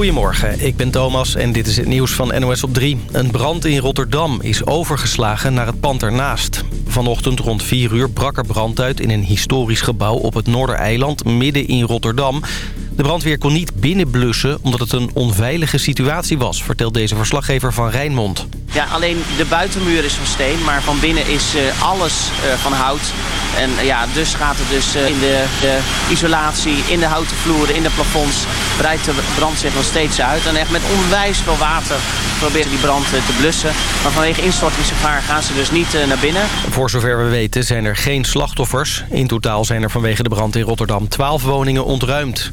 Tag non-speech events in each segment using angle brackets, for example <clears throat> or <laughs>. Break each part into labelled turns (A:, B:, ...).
A: Goedemorgen, ik ben Thomas en dit is het nieuws van NOS op 3. Een brand in Rotterdam is overgeslagen naar het pand ernaast. Vanochtend rond 4 uur brak er brand uit in een historisch gebouw op het Noordereiland midden in Rotterdam. De brandweer kon niet binnenblussen omdat het een onveilige situatie was... vertelt deze verslaggever van Rijnmond.
B: Ja, alleen de buitenmuur is van steen, maar van binnen is uh, alles uh, van hout. En uh, ja, dus gaat het dus in de, de, isolatie, in de houten vloeren, in de plafonds... breidt de brand zich nog steeds uit. En echt met onwijs veel water proberen die brand te blussen. Maar vanwege instortingsgevaar gaan ze dus niet naar binnen.
A: Voor zover we weten zijn er geen slachtoffers. In totaal zijn er vanwege de brand in Rotterdam 12 woningen ontruimd.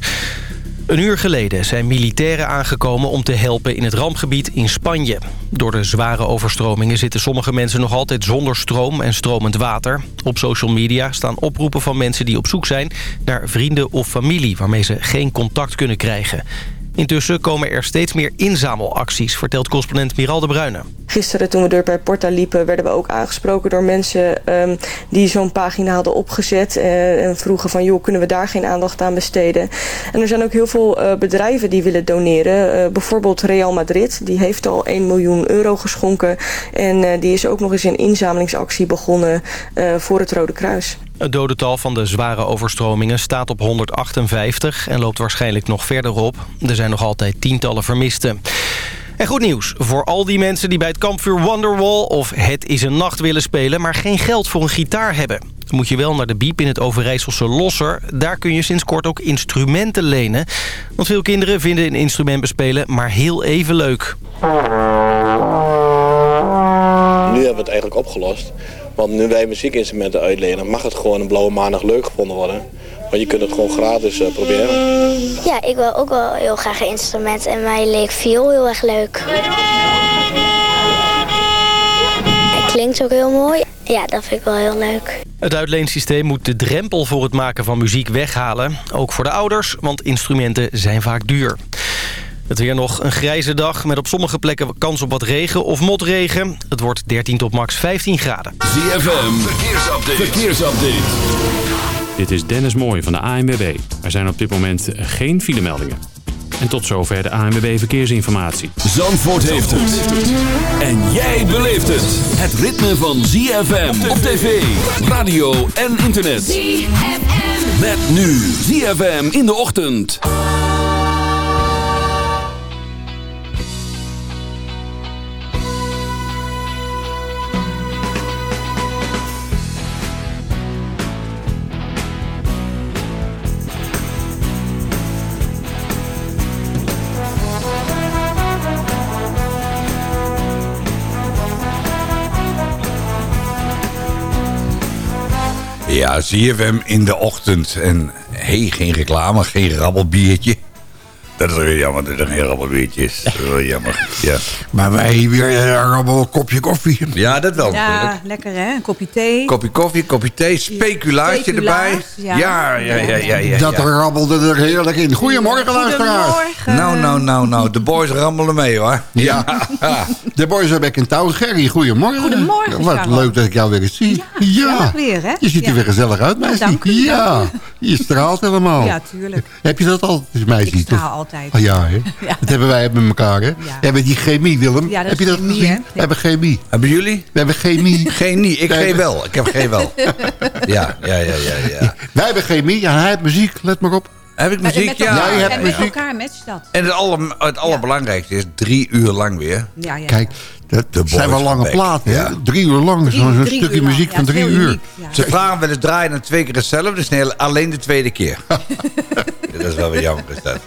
A: Een uur geleden zijn militairen aangekomen om te helpen in het rampgebied in Spanje. Door de zware overstromingen zitten sommige mensen nog altijd zonder stroom en stromend water. Op social media staan oproepen van mensen die op zoek zijn naar vrienden of familie... waarmee ze geen contact kunnen krijgen. Intussen komen er steeds meer inzamelacties, vertelt correspondent Miral de Bruyne.
C: Gisteren toen we door bij Porta liepen werden we ook aangesproken door mensen um, die zo'n pagina hadden opgezet. Uh, en vroegen van joh, kunnen we daar geen aandacht aan besteden. En er zijn ook heel veel uh, bedrijven die willen doneren. Uh, bijvoorbeeld Real Madrid, die heeft al 1 miljoen euro geschonken. En die is ook nog eens een inzamelingsactie begonnen voor het Rode Kruis.
A: Het dodental van de zware overstromingen staat op 158 en loopt waarschijnlijk nog verder op. Er zijn nog altijd tientallen vermisten. En goed nieuws voor al die mensen die bij het kampvuur Wonderwall of Het is een Nacht willen spelen... maar geen geld voor een gitaar hebben. Dan moet je wel naar de Biep in het Overijsselse Losser. Daar kun je sinds kort ook instrumenten lenen. Want veel kinderen vinden een instrument bespelen maar heel even leuk.
D: Nu hebben we het eigenlijk opgelost. Want nu wij muziekinstrumenten uitlenen, mag het gewoon een blauwe maandag leuk gevonden worden. Want je kunt het gewoon gratis uh, proberen.
E: Ja, ik wil ook wel heel graag een instrument en mij leek veel heel erg leuk. Het klinkt ook heel mooi. Ja, dat vind ik wel heel leuk.
A: Het uitleensysteem moet de drempel voor het maken van muziek weghalen. Ook voor de ouders, want instrumenten zijn vaak duur. Het weer nog een grijze dag met op sommige plekken kans op wat regen of motregen. Het wordt 13 tot max 15 graden.
F: ZFM, verkeersupdate. verkeersupdate.
G: Dit is Dennis Mooij van de ANWB. Er zijn op dit moment geen filemeldingen. En tot zover de ANWB Verkeersinformatie.
F: Zandvoort heeft het. En jij beleeft het. Het ritme van ZFM op tv, radio en internet. ZFM. Met nu ZFM in de ochtend.
H: Ja, ZFM in de ochtend. En hey, geen reclame, geen rabbelbiertje. Dat is weer jammer dat er geen rabbelbiertje is. Dat is wel jammer, ja.
I: Maar wij weer een rabbel kopje koffie.
H: Ja, dat wel
J: Ja,
H: natuurlijk.
J: lekker hè? Een kopje thee.
H: Kopje koffie, kopje thee, speculaasje
J: Speculaas,
H: erbij.
J: ja.
H: Ja, ja, ja, ja. ja,
I: Dat rabbelde er heerlijk in. Goedemorgen, luisteraars.
J: Goedemorgen.
H: Nou, nou, nou, nou. De boys rammelen mee, hoor.
I: Ja. <laughs> De boys are back in town. Gerry, goedemorgen.
J: Goedemorgen,
I: Wat
J: Charlotte.
I: leuk dat ik jou weer eens zie.
J: Ja, weer, hè?
I: Je ziet er
J: Ja.
I: weer gezellig uit, meisje.
J: dank u,
I: Ja,
J: dank
I: je straalt helemaal.
J: Ja, tuurlijk.
I: Heb je dat altijd als meisje?
J: Ik straal altijd.
I: Oh, ja, hè? <laughs>
J: Ja.
I: Dat hebben wij met elkaar, hè? We hebben die chemie, Willem.
J: Ja, dat
I: heb je dat
J: chemie,
I: gezien?
J: hè?
I: We
J: Ja.
I: hebben chemie.
H: Hebben jullie?
I: We hebben chemie. <laughs>
H: Geen niet. Ik
I: we-
H: wel. Ik heb geen wel. <laughs> Ja, ja, ja, ja, ja.
I: Wij hebben chemie en hij heeft muziek. Let maar op.
H: Heb ik muziek?
J: met
H: Ja.
J: elkaar,
I: Jij hebt
J: en met elkaar matcht dat.
H: En het, aller, het allerbelangrijkste is drie uur lang weer.
J: Ja, ja.
I: Kijk, dat
H: De
I: zijn wel lange platen?
H: Ja.
I: Drie uur lang.
J: Drie-
I: Zo'n stukje
J: uur
I: muziek
J: Ja,
I: van drie uur.
J: uniek, ja.
H: Ze vragen wel eens draaien en twee keer hetzelfde. Dus nee, alleen de tweede keer. <laughs> dat is wel weer jammer, is dat.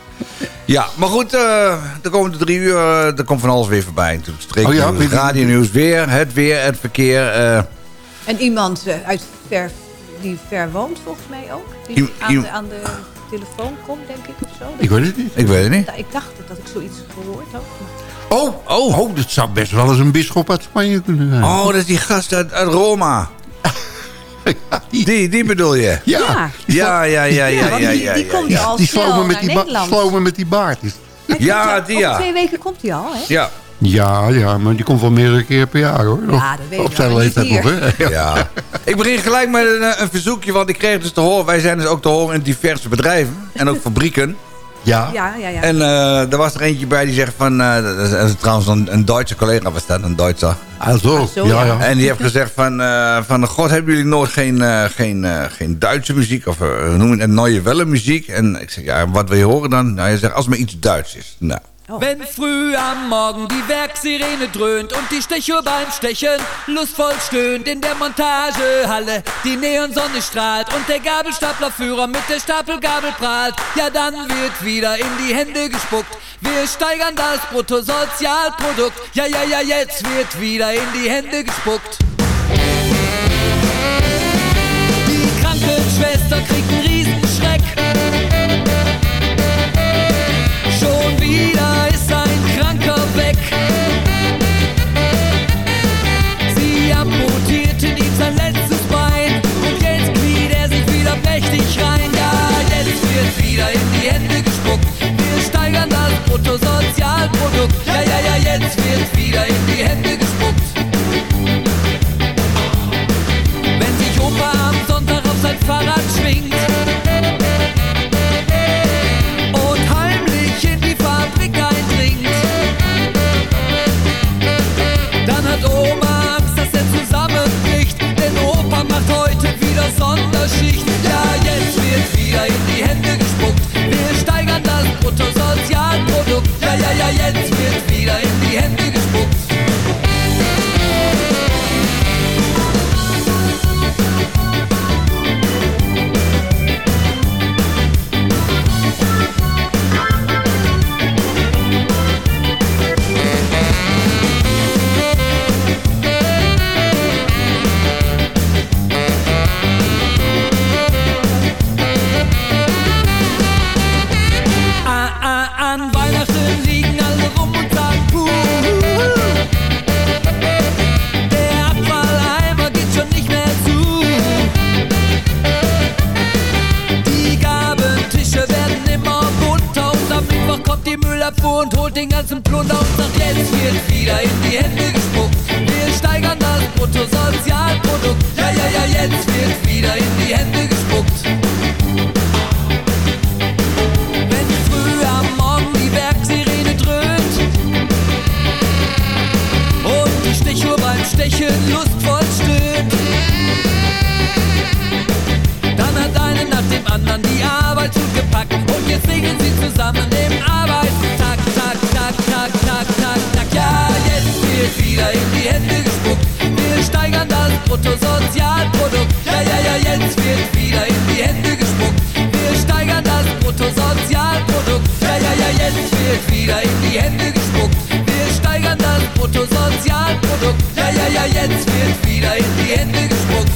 H: Ja, maar goed, eh de komende drie uur, eh, er komt van alles weer voorbij. Natuurlijk
I: Oh ja,
H: streeknieuws,
I: weet je-
H: radionieuws, weer, het weer, het verkeer. eh,
J: En iemand uit ver, die ver woont volgens mij ook. Die aan, de, aan de telefoon komt, denk ik, of zo.
I: Ik weet het niet.
H: ik weet het niet.
J: Ik dacht dat ik zoiets gehoord had.
I: Oh, oh, oh, dat zou best wel eens een bisschop uit Spanje kunnen zijn.
H: Oh, dat is die gast uit, uit Roma. <laughs> Die, die bedoel je?
I: Ja,
J: Ja.
H: Ja, ja, ja, ja,
J: die,
H: ja,
J: die komt
H: ja.
J: al
I: die
J: snel
I: slomen met
J: naar
I: die, slomen met die baard.
H: Ja, die
J: over
H: ja.
J: twee weken komt hij al, hè?
H: Ja,
I: Ja, ja, maar die komt wel meerdere keer per jaar, hoor.
J: Ja, dat weet ik
I: Op zijn leeftijd nog, hè?
H: ja. Ik begin gelijk met een, eh, een verzoekje, want ik kreeg dus te horen... wij zijn dus ook te horen in diverse bedrijven en ook fabrieken.
I: Ja.
J: Ja, ja, ja.
H: En eh, er was er eentje bij die zegt van... eh, dat, is, trouwens een, een Duitse collega was dat, een Duitser.
I: Ah, zo.
J: zo,
I: ja,
J: ja.
I: ja.
H: En die heeft gezegd van... eh, van God, hebben jullie nooit geen, eh, geen, eh, geen Duitse muziek? Of noem je het? Neue Welle muziek? En ik zeg, ja, wat wil je horen dan? Nou, hij zegt, als maar iets Duits is. Nou,
K: Wenn früh am Morgen die Werksirene dröhnt und die Stechuhr beim Stechen lustvoll stöhnt in der Montagehalle, die Neonsonne strahlt und der Gabelstaplerführer mit der Stapelgabel prahlt, ja dann wird wieder in die Hände gespuckt. Wir steigern das Bruttosozialprodukt, ja ja ja jetzt wird wieder in die Hände gespuckt. Ja, ja, ja, jetzt wird wieder in die Hände gespuckt.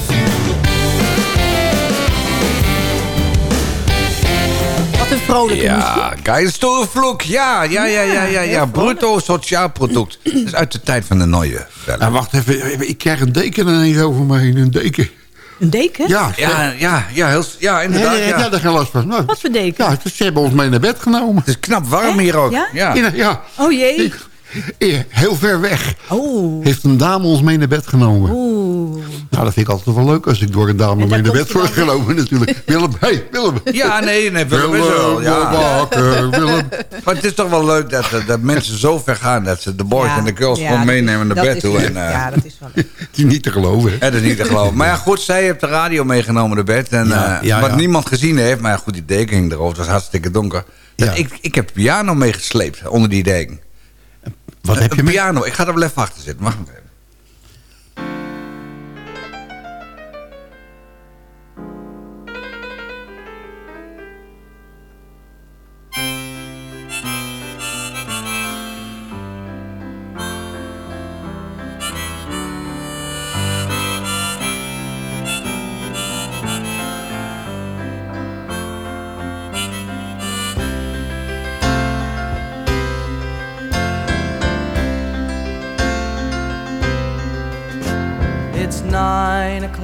J: Wat een vrolijke
H: Ja, geil stoelvloek. Ja, ja, ja, ja, ja, ja. Bruto sociaal product. Dat is uit de tijd van de Nooie.
I: Nou, wacht even. Ik krijg een deken ineens over me heen. Een deken.
J: Een deken?
I: Ja,
H: Ja, ja, ja, heel, ja inderdaad.
I: Ja, ja,
H: Ja.
I: ja, daar geen last van. Nou,
J: Wat voor deken?
I: ja, ze hebben ons mee naar bed genomen.
H: Het is knap warm hier ook.
J: Ja?
H: Ja.
I: Ja, ja.
J: Oh jee.
I: Heel ver weg
J: Oh.
I: heeft een dame ons mee naar bed genomen.
J: Oeh.
I: Nou, dat vind ik altijd wel leuk als ik door een dame mee naar bed word <laughs> genomen natuurlijk. Willem, hey, Willem.
H: Ja, nee, nee, Willem is er wel. Ja.
I: Willem. <laughs>
H: Maar het is toch wel leuk dat, dat mensen zo ver gaan... dat ze de boys
J: Ja,
H: en de girls
J: ja,
H: gewoon meenemen naar bed
J: is
H: toe. En, eh,
J: Ja, dat is wel leuk. <laughs>
I: Het is niet te geloven. hè?
H: Het is niet te geloven. Maar ja, goed, zij heeft de radio meegenomen naar bed. En,
I: Ja,
H: eh,
I: ja,
H: wat
I: ja.
H: niemand gezien heeft, maar goed, die deken hing erover. Het was hartstikke donker.
I: Ja.
H: Ik, ik heb piano meegesleept onder die deken.
I: Wat heb je
H: Een piano. Ik ga er wel even achter zitten. Mag ik even?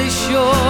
L: Really sure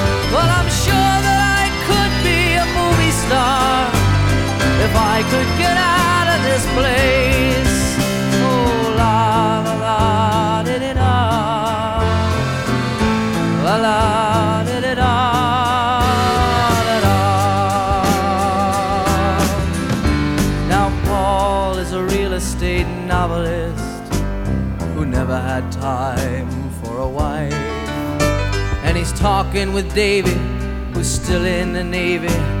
L: If I could get out of this place. Oh, la la la, did it. La la, did it all. Now, Paul is a real estate novelist who never had time for a wife. And he's talking with David, who's still in the Navy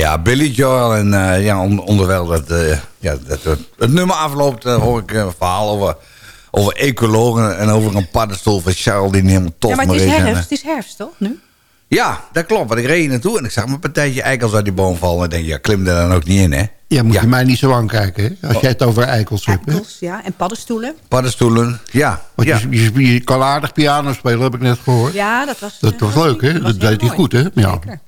H: Ja, Billy Joel. En eh, ja, on- onderwijl dat, eh, ja, dat het, het nummer afloopt, eh, hoor ik een verhaal over, over ecologen en over een paddenstoel van Charles die niet helemaal tof
J: ja, maar het is.
H: En,
J: herfst, het is herfst toch, nu?
H: ja, dat klopt. Want ik reed hier naartoe en ik zag mijn partijtje eikels uit die boom vallen. En ik denk, ja, klim er dan ook niet in, hè?
I: Ja, moet je mij niet zo aankijken, hè? Als
H: Oh.
I: jij het over eikels hebt, hè?
J: Eikels, ja. En paddenstoelen.
H: Paddenstoelen, ja.
I: Want
H: ja.
I: je, je, je kan aardig piano spelen, heb ik net gehoord.
J: Ja, dat was...
I: Dat was leuk, hè? Dat deed hij goed, hè? Ja.
J: Zeker.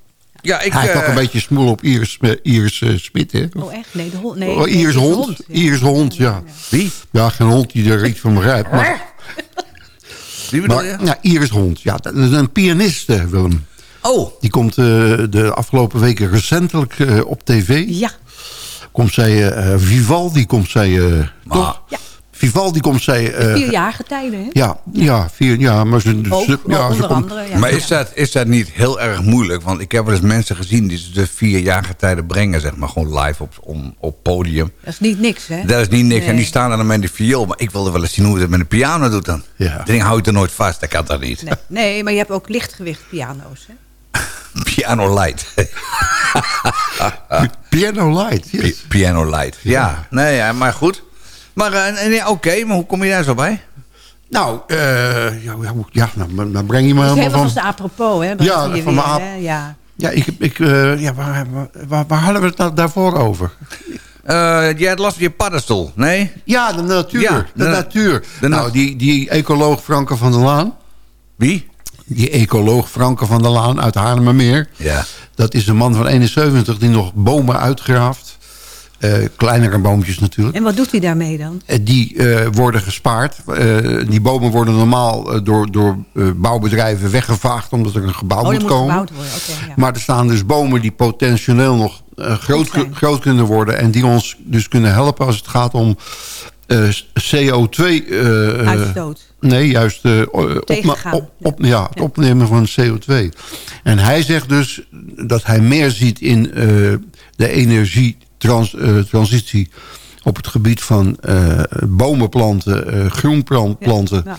H: Ja, ik...
I: Hij
H: eh,
I: een beetje smoel op Iris, eh, Iris eh, Smit, hè?
J: Oh, echt? Nee, de hond. Nee,
I: Oh,
J: nee,
I: Iris hond.
J: ja.
I: Iris hond, ja.
H: Wie?
I: Ja, geen hond die er iets van begrijpt. Maar,
H: Wie bedoel
I: maar
H: je?
I: ja, Iris hond. Ja, dat is een pianist, Willem.
H: Oh,
I: Die komt eh, de afgelopen weken recentelijk eh, op tv.
J: Ja.
I: Komt zij, eh, Vivaldi komt zij, eh, toch?
J: Ja.
I: Vivaldi komt zij... eh,
J: Vierjarige tijden, hè?
I: ja, ja, vier, ja, maar ze,
J: Ook,
I: ze- ja, ze
J: onder
I: komt,
J: andere. Ja.
H: maar is dat, is dat niet heel erg moeilijk? Want ik heb wel eens mensen gezien die ze de vier jaargetijden brengen, zeg maar, gewoon live op, om, op podium.
J: Dat is niet niks, hè?
H: Dat is niet niks. En die staan dan met de viool. Maar ik wilde wel eens zien hoe ze het met de piano doet dan.
I: Ja.
H: Dat ding houdt er nooit vast. Dat kan dat niet.
J: Nee, nee, maar je hebt ook lichtgewicht piano's, hè? <laughs>
H: Piano light. <laughs>
I: Piano Light, yes.
H: Piano light. Ja, nee, ja, maar goed. Maar nee, oké, maar hoe kom je daar zo bij?
I: Nou, eh, ja, ja, ja nou, dan breng je me helemaal van...
J: als apropos, hè? Dan
I: Ja,
J: zie je
I: van
J: weer,
I: ap-
J: hè? Ja.
I: Ja, ik, ik, eh, ja waar, waar, waar, waar hadden we het nou daarvoor over?
H: Eh jij had last van je paddenstoel, nee?
I: Ja, de natuur.
H: Ja,
I: de,
H: de-
I: natuur.
H: de
I: nou, die, die ecoloog Franke van der Laan...
H: Wie?
I: Die ecoloog Franke van der Laan uit Haarlemmermeer...
H: Ja.
I: dat is een man van 71 die nog bomen uitgraaft. Eh, kleinere boompjes natuurlijk.
J: En wat doet hij daarmee dan?
I: Eh, Die eh, worden gespaard. Die bomen worden normaal door, door bouwbedrijven weggevaagd... omdat er een gebouw
J: oh,
I: moet
J: moet
I: komen.
J: gebouwd worden. Ja.
I: Maar er staan dus bomen die potentieel nog groot, groot kunnen worden... en die ons dus kunnen helpen als het gaat om eh, CO2... eh,
J: Uitstoot.
I: Nee, juist
J: Tegengaan.
I: op, op, ja, het opnemen van CO2. En hij zegt dus dat hij meer ziet in eh, de energietransitie... op het gebied van eh, bomen planten, eh groenplanten...
J: Ja,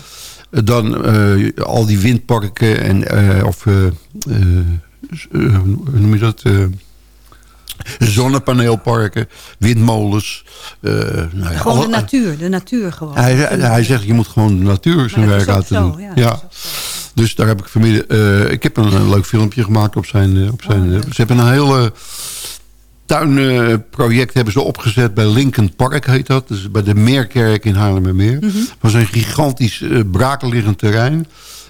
I: dan eh, al die windparken en eh, of eh, eh, eh, hoe noem je dat? eh, zonnepaneelparken, windmolens. eh, nou ja,
J: Gewoon de natuur, de natuur gewoon.
I: hij, hij zegt, je moet gewoon de natuur zijn werk laten doen.
J: ja,
I: Ja, Dus daar heb ik familie... eh, ik heb een, een leuk filmpje gemaakt op zijn... eh, op
J: Oh,
I: zijn eh, ze hebben een hele tuinproject hebben ze opgezet bij Lincoln Park, heet dat. Dus bij de Meerkerk in Haarlemmermeer. Het was een gigantisch uh, braakliggend terrein.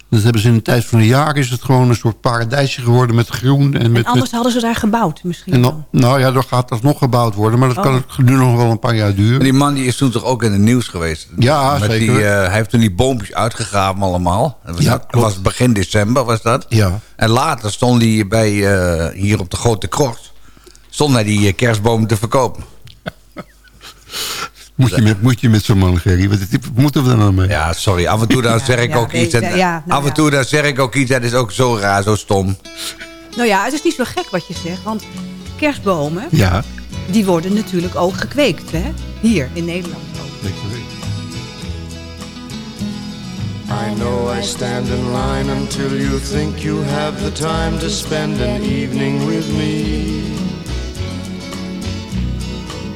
I: Dat hebben ze in de tijd van een jaar is het gewoon een soort paradijsje geworden met groen. En,
J: En
I: met,
J: anders
I: met-
J: hadden ze daar gebouwd misschien
I: en
J: dan.
I: dan, nou ja, er gaat alsnog gebouwd worden. Maar dat
J: Oh.
I: kan nu nog wel een paar jaar duren.
H: Maar die man die is toen toch ook in het nieuws geweest?
I: Ja,
H: Met
I: zeker.
H: Die, eh, hij heeft toen die boompjes uitgegraven allemaal. Dat was,
I: Ja,
H: dat was begin december, was dat?
I: Ja.
H: En later stond hij bij, eh, hier op de Grote Krocht... stond hij die eh, kerstboom te verkopen. <laughs>
I: Moet je met, moet je met zo'n man, Gerry? Wat moeten we daar nou mee?
H: Ja, sorry. Af en toe dan zeg ik
J: ja,
H: ook iets. en-
J: ja, nou
H: af en
J: ja.
H: toe dan zeg ik ook iets. Dat is ook zo raar, zo stom.
J: Nou ja, het is niet zo gek wat je zegt, want kerstbomen,
I: Ja.
J: die worden natuurlijk ook gekweekt, hè? Hier in Nederland ook.
M: I know I stand in line until you think you have the time to spend an evening with me.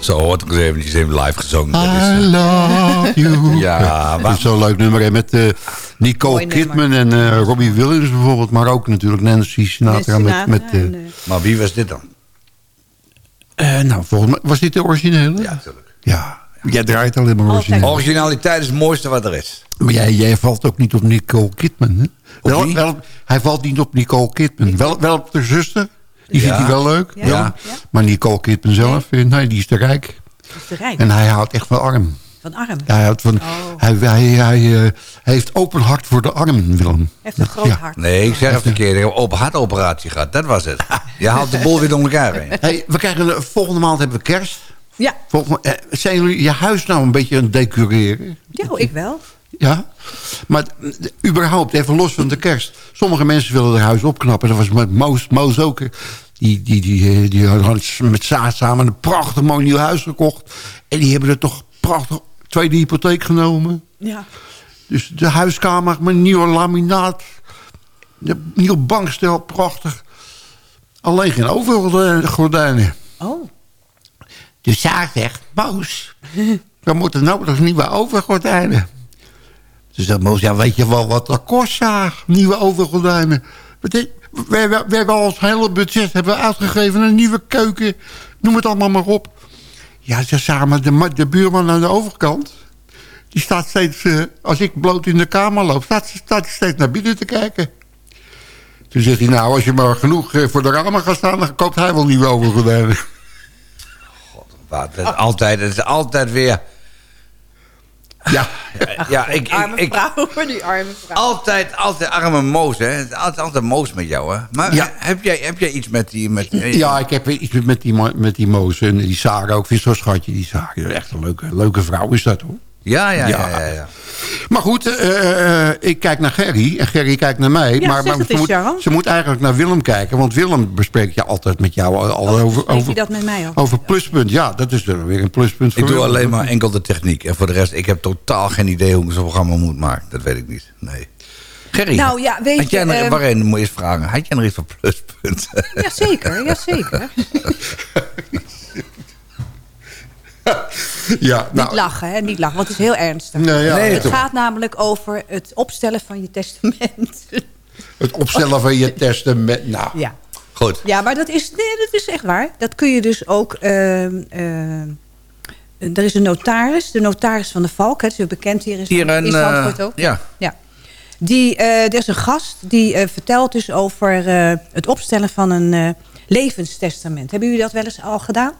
H: Zo hoort ik eens eventjes even live gezongen. Dat
I: I
H: is,
I: love you. <laughs>
H: Ja,
I: dat
H: maar-
I: is zo'n leuk nummer. hè, met eh, Nicole
J: Mooi nummer.
I: Kidman en eh, Robbie Williams bijvoorbeeld. Maar ook natuurlijk Nancy Sinatra.
J: Nancy
I: met, met, eh,
J: en, eh,
H: maar wie was dit dan?
I: eh, nou, volgens mij, was dit de originele?
H: Ja, natuurlijk.
I: Ja, jij draait alleen maar origineel.
H: Originaliteit is het mooiste wat er is.
I: Maar jij, jij valt ook niet op Nicole Kidman, hè? Wel, wel, hij valt niet op Nicole Kidman. Wel, wel op de zuster. Die
H: Ja.
I: vindt hij wel leuk.
J: Ja.
H: Ja.
I: Maar Nicole Kidman zelf, eh, nee, die is te rijk.
J: Is rijk.
I: En hij houdt echt van arm.
J: Van arm.
I: Hij, houdt van,
J: Oh.
I: hij, hij, hij eh, heeft open hart voor de arm, Willem.
J: heeft een groot
I: Ja.
J: hart.
H: Nee, ik zeg het verkeerd. Ik heb een open hartoperatie gehad. Dat was het. Je haalt de bol weer door elkaar heen.
I: Hey, we krijgen, eh, volgende maand hebben we kerst.
J: Ja,
I: Volgende, eh, zijn jullie je huis nou een beetje aan het decoreren?
J: ja ik wel.
I: Ja? Maar überhaupt, even los van de kerst. Sommige mensen willen hun huis opknappen. Dat was met Moos, Moos ook. Die, die, die, eh, die hadden met Saad samen een prachtig mooi nieuw huis gekocht. En die hebben er toch prachtig tweede hypotheek genomen.
J: Ja.
I: Dus de huiskamer met nieuwe laminaat. De nieuwe bankstel, prachtig. Alleen geen overgordijnen.
J: Oh.
I: Dus Saad zegt, Moos, <laughs> we moeten nodig nieuwe overgordijnen. Dus dat Moos, ja, weet je wel wat dat kost, Saag, nieuwe overgordijnen. Wat We, we, we hebben al ons hele budget hebben uitgegeven, een nieuwe keuken, noem het allemaal maar op. Ja, ze samen de, de buurman aan de overkant, die staat steeds, eh, als ik bloot in de kamer loop, staat, staat hij steeds naar binnen te kijken. Toen zegt hij, nou, als je maar genoeg eh, voor de ramen gaat staan, dan koopt hij wel nieuwe overgordijnen.
H: Het is altijd, het is altijd weer...
I: Ja.
H: Ja, ik, ik,
J: Arme
H: ik,
J: vrouw, die arme vrouw.
H: altijd, altijd arme Moos, hè. Altijd, altijd Moos met jou, hè. Maar
I: Ja.
H: heb, jij, heb jij iets met die... Met,
I: Ja, ik heb iets met die, met die Moos en die Sarah ook. Vind zo'n schatje, die Sarah. Echt een leuke, leuke vrouw is dat, hoor.
H: Ja, ja, ja.
I: Ja.
H: ja, ja.
I: Maar goed, eh, eh, ik kijk naar Gerry en Gerry kijkt naar mij.
J: Ja,
I: maar ze, moet, ze moet eigenlijk naar Willem kijken. Want Willem bespreekt je altijd met jou al, over,
J: Oh, hij
I: over,
J: dat met mij ook?
I: over pluspunt. Ja, dat is er weer een pluspunt voor
H: Ik doe
I: Willem.
H: alleen maar enkel de techniek. En voor de rest, ik heb totaal geen idee hoe ik zo'n programma moet maken. Dat weet ik niet. Nee. Gerry,
J: Nou ja, weet
H: had jij
J: je,
H: nog,
J: ehm,
H: waarin moet je eens vragen. Had jij nog iets voor pluspunt?
J: Jazeker, jazeker. <laughs> <laughs> <laughs>
I: Ja, nou,
J: Niet lachen, hè? Niet lachen, want het is heel ernstig.
I: Nee, ja,
H: Nee,
J: het
H: toch.
J: gaat namelijk over het opstellen van je testament. <laughs>
I: het opstellen van je <laughs> testament. Nou,
J: ja.
H: Goed.
J: ja, maar dat is, nee, dat is echt waar. Dat kun je dus ook... ehm, ehm, er is een notaris, de notaris van de Valk. Hè, dat is bekend hier in,
H: Hier een...
J: in Zandvoort
H: eh,
J: ook.
H: ja.
J: Ja. Die, eh, er is een gast die eh, vertelt dus over eh, het opstellen van een eh, levenstestament. Hebben jullie dat wel eens al gedaan?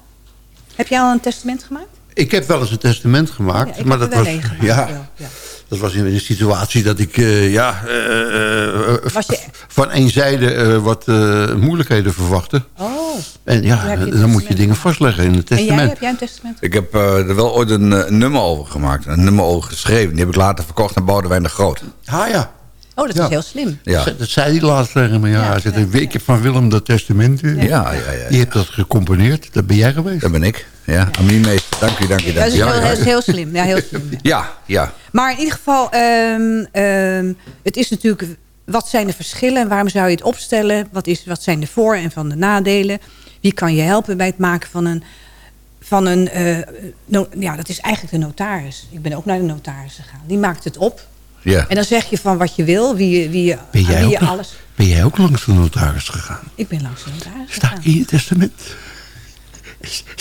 J: Heb jij al een testament gemaakt?
I: Ik heb wel eens een testament gemaakt.
J: Ja, ik
I: maar
J: heb
I: dat
J: er wel
I: was,
J: een gemaakt,
I: ja. Dat was in een situatie dat ik eh, ja, eh, eh,
J: Was je-
I: van één zijde eh, wat eh, moeilijkheden verwachtte.
J: Oh.
I: En ja,
J: je
I: dan moet je
J: testament
I: dingen vastleggen in het
J: En jij,
I: testament.
J: heb jij een testament?
H: Ik heb eh, er wel ooit een, nummer over gemaakt. Een nummer over geschreven. Die heb ik later verkocht aan Boudewijn de Groot.
I: Ah ja,
J: Oh, dat
I: Ja.
J: is heel slim.
H: Ja.
I: dat zei hij laatst tegen me. Ja, hij zegt, ik heb van Willem dat testament. eh,
H: Ja, ja, ja. ja.
I: Die hebt dat gecomponeerd. Dat ben jij geweest.
H: Dat ben ik. Ja, Aminemeester. Dank u, dank u,
J: Dat
H: dank
J: is,
H: u.
J: heel,
H: Ja,
J: dat is heel slim. Ja, heel slim. ja.
H: Ja, ja.
J: Maar in ieder geval, ehm, ehm, het is natuurlijk... Wat zijn de verschillen? Waarom zou je het opstellen? Wat, is, wat zijn de voor- en van de nadelen? Wie kan je helpen bij het maken van een... Van een eh, no- ja, dat is eigenlijk de notaris. Ik ben ook naar de notaris gegaan. Die maakt het op.
H: ja.
J: En dan zeg je van wat je wil. Wie, je- wie, je-
I: Ben
J: aan
I: jij,
J: wie
I: ook,
J: je
I: lang-
J: alles...
I: ben jij ook langs de notaris gegaan?
J: Ik ben langs de notaris
I: Sta
J: gegaan.
I: in je testament?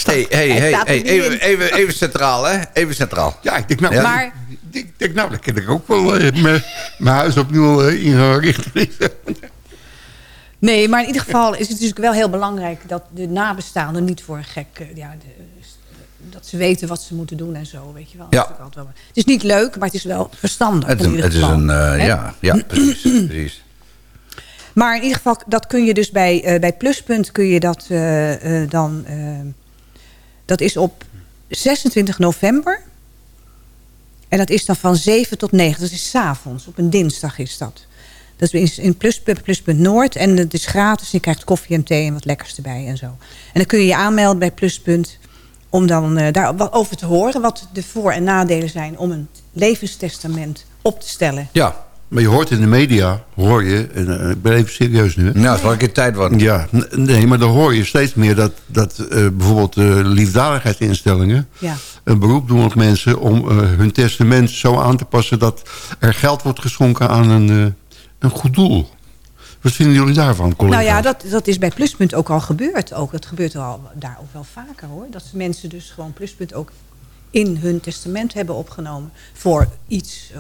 H: Hey, hey, hey,
J: staat
H: even,
J: in.
H: even, even centraal, hè? Even centraal.
I: Ja, ik denk nou,
H: Ja.
J: Maar
I: ik denk, nou dan kan ik ook wel eh, mijn huis opnieuw eh, ingericht.
J: Nee, maar in ieder geval is het natuurlijk wel heel belangrijk... dat de nabestaanden niet voor een gek... eh, Ja, de- dat ze weten wat ze moeten doen en zo, weet je wel.
H: Ja.
J: Wel- Het is niet leuk, maar het is wel verstandig.
H: Het is een,
J: ieder
H: het is
J: geval.
H: een eh, ja, ja, precies, <clears throat> precies.
J: Maar in ieder geval, dat kun je dus bij, eh, bij Pluspunt kun je dat eh, dan... dat is op 26 november. En dat is dan van 7 tot 9. Dat is 's avonds. Op een dinsdag is dat. Dat is in Pluspunt, Pluspunt Noord. En het is gratis. Je krijgt koffie en thee en wat lekkers erbij en zo. En dan kun je je aanmelden bij Pluspunt. Om dan uh, daar wat over te horen. Wat de voor- en nadelen zijn om een levenstestament op te stellen.
I: Ja, maar je hoort in de media, hoor je, en uh, ik ben even serieus nu.
H: Nou, zal ik in tijd worden?
I: Ja, nee, maar dan hoor je steeds meer dat, dat uh, bijvoorbeeld uh, liefdadigheidsinstellingen...
J: Ja.
I: een beroep doen op mensen om hun testament zo aan te passen... dat er geld wordt geschonken aan een, een goed doel. Wat vinden jullie daarvan, collega's?
J: Nou ja, dat, dat is bij Pluspunt ook al gebeurd. Ook. Dat gebeurt al, daar ook wel vaker hoor. Dat mensen dus gewoon Pluspunt ook in hun testament hebben opgenomen voor iets.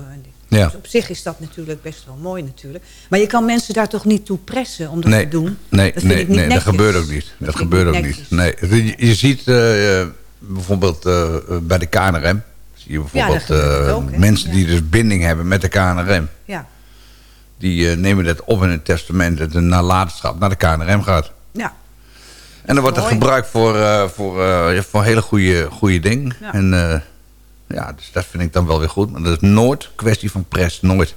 H: Ja.
J: Dus op zich is dat natuurlijk best wel mooi natuurlijk. Maar je kan mensen daar toch niet toe pressen om dat
H: nee,
J: te doen?
H: Nee,
J: dat
H: nee,
J: niet
H: nee dat gebeurt ook niet. Dat, dat gebeurt ook niet. Nee. Je, je ziet uh, bijvoorbeeld uh, bij de KNRM... zie je bijvoorbeeld
J: ja, uh, ook,
H: mensen
J: ja.
H: die dus binding hebben met de KNRM.
J: Ja.
H: Die nemen dat op in het testament... dat de nalatenschap naar de KNRM gaat.
J: Ja.
H: En dan wordt het gebruikt voor, voor, voor hele goede, goede dingen.
J: Ja.
H: En ja, dus dat vind ik dan wel weer goed. Maar dat is nooit kwestie van pres. Nooit.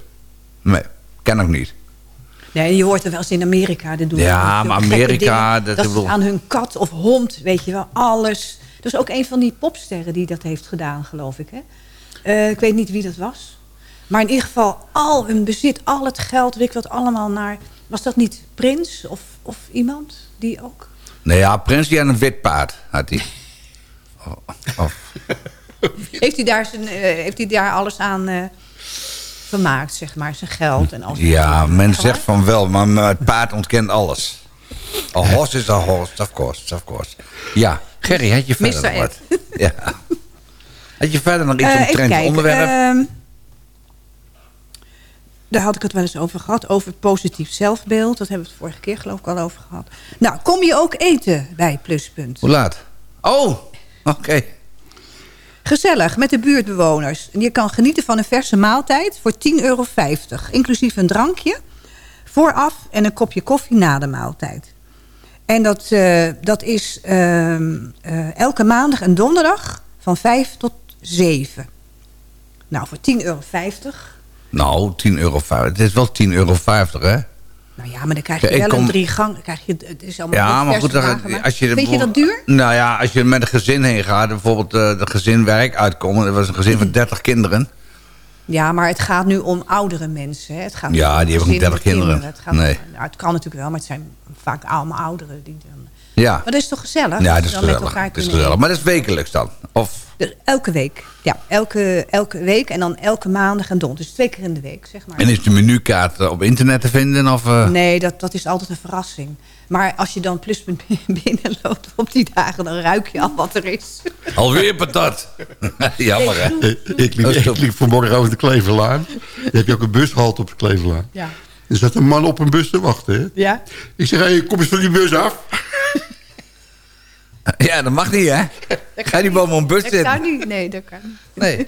H: Nee, ken ik niet.
J: Nee, je hoort er wel eens in Amerika. Dat doen
H: ja, maar Amerika...
J: Dat,
H: dat
J: dat
H: wil...
J: aan hun kat of hond, weet je wel, alles. Dat is ook een van die popsterren die dat heeft gedaan, geloof ik. Hè? Uh, ik weet niet wie dat was. Maar in ieder geval, al hun bezit, al het geld, weet ik wat allemaal naar... Was dat niet Prins of, of iemand die ook...
H: Nee, ja, Prins die aan een wit paard had hij. <laughs> Oh, oh.
J: heeft, hij daar zijn, uh, heeft hij daar alles aan uh, vermaakt, zeg maar, zijn geld en alles?
H: Ja, men zegt van wel, maar het paard ontkent alles. A horse is a horse, of course, of course. Ja, Gerry, had je verder nog wat? Ja. Had je verder nog iets
J: uh,
H: omtrent het onderwerp?
J: Daar had ik het wel eens over gehad. Over het positief zelfbeeld. Dat hebben we het vorige keer geloof ik al over gehad. Nou, kom je ook eten bij Pluspunt?
H: Hoe laat? Oh, oké. Okay.
J: Gezellig, met de buurtbewoners. Je kan genieten van een verse maaltijd voor 10,50 euro. Inclusief een drankje vooraf en een kopje koffie na de maaltijd. En dat, uh, dat is uh, uh, elke maandag en donderdag van 5 tot 7. Nou, voor 10,50 euro.
H: Nou, 10,50 euro. Het is wel 10,50 euro, hè?
J: Nou ja, maar dan krijg je ja, wel kom... een drie gang. Krijg je, het is allemaal
H: ja, maar goed, dan, als je
J: Vind je dat duur?
H: Nou ja, als je met een gezin heen gaat, bijvoorbeeld uh, de gezin waar ik uitkom, dat was een gezin van 30 kinderen.
J: Ja, maar het gaat nu om oudere mensen. Hè? Het gaat
H: ja, die hebben niet 30 kinderen. kinderen.
J: Het, gaat
H: nee.
J: om, nou, het kan natuurlijk wel, maar het zijn vaak allemaal ouderen. Die dan...
H: Ja.
J: Maar dat is toch gezellig?
H: Ja, dat is gezellig. Dat is gezellig. Maar dat is wekelijks dan? Of...
J: Dus elke week. Ja, elke, elke week en dan elke maandag en donderdag. Dus twee keer in de week, zeg maar.
H: En is de menukaart op internet te vinden? Of, uh...
J: Nee, dat, dat is altijd een verrassing. Maar als je dan pluspunt <laughs> binnenloopt op die dagen... dan ruik je al wat er is.
H: Alweer patat. <laughs> Jammer, hè?
I: Ik liep, ik liep vanmorgen over de Kleverlaan. Dan heb je ook een bushalte op de Kleverlaan.
J: Ja.
I: Er zat een man op een bus te wachten. Hè?
J: Ja.
I: Ik zeg, hey, kom eens van die bus af. <laughs>
H: Ja, dat mag niet, hè? <laughs> Ga je niet boven een bus zitten?
J: Dat kan niet, nee, dat kan niet. <laughs>
H: Nee.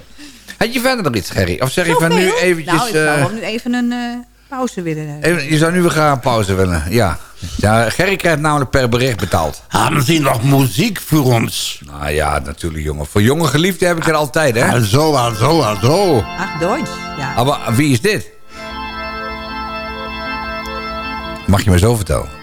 H: Had je verder nog iets, Gerry? Of zeg je van nu eventjes...
J: Nou, ik zou
H: uh,
J: wel nu even een uh, pauze willen.
H: Even, je zou nu weer graag een pauze willen, ja. ja. Gerry krijgt namelijk per bericht betaald.
I: Hebben ze nog muziek voor ons?
H: Nou ja, natuurlijk, jongen. Voor jonge geliefden heb ik er altijd, hè?
I: Ja, zo, ah, zo, ah, zo.
J: Ach, Duits, ja.
H: Maar wie is dit? Mag je me zo vertellen?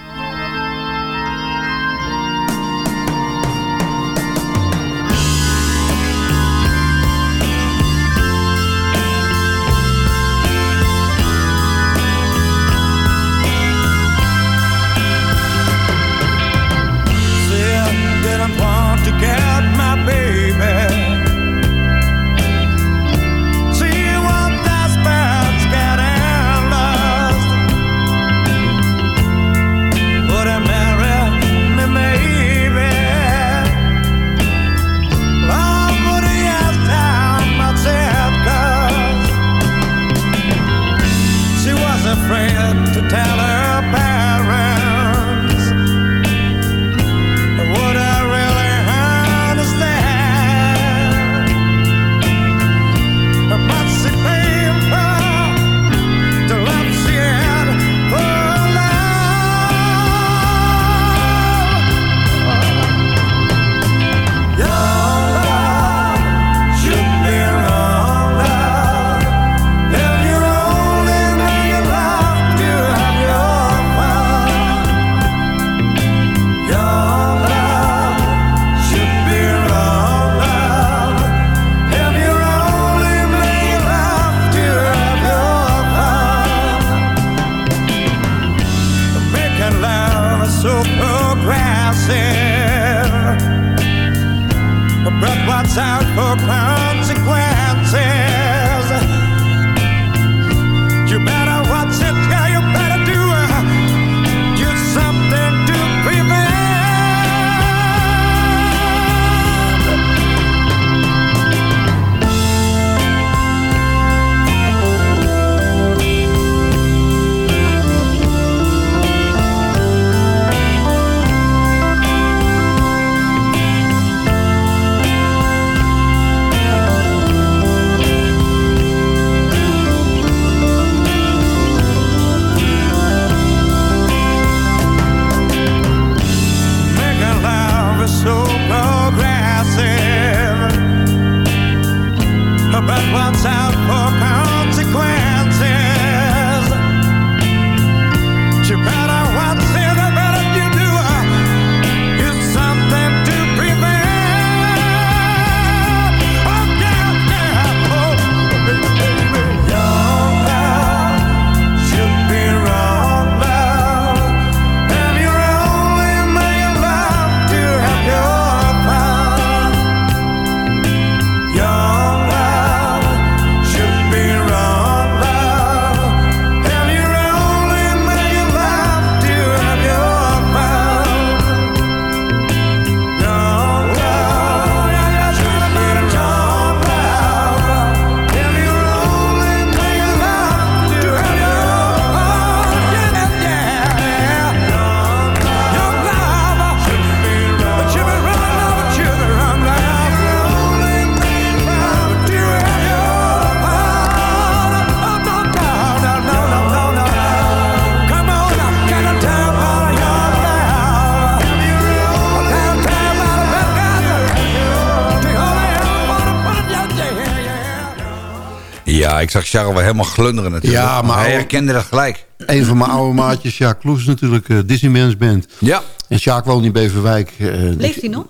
H: Ik zag Charles wel helemaal glunderen natuurlijk.
I: Ja, maar
H: hij herkende dat gelijk.
I: Een van mijn oude maatjes, Sjaak Kloes natuurlijk, eh Disneymans Band.
H: Ja.
I: En Sjaak woont in Beverwijk. eh,
J: Leeft hij nog?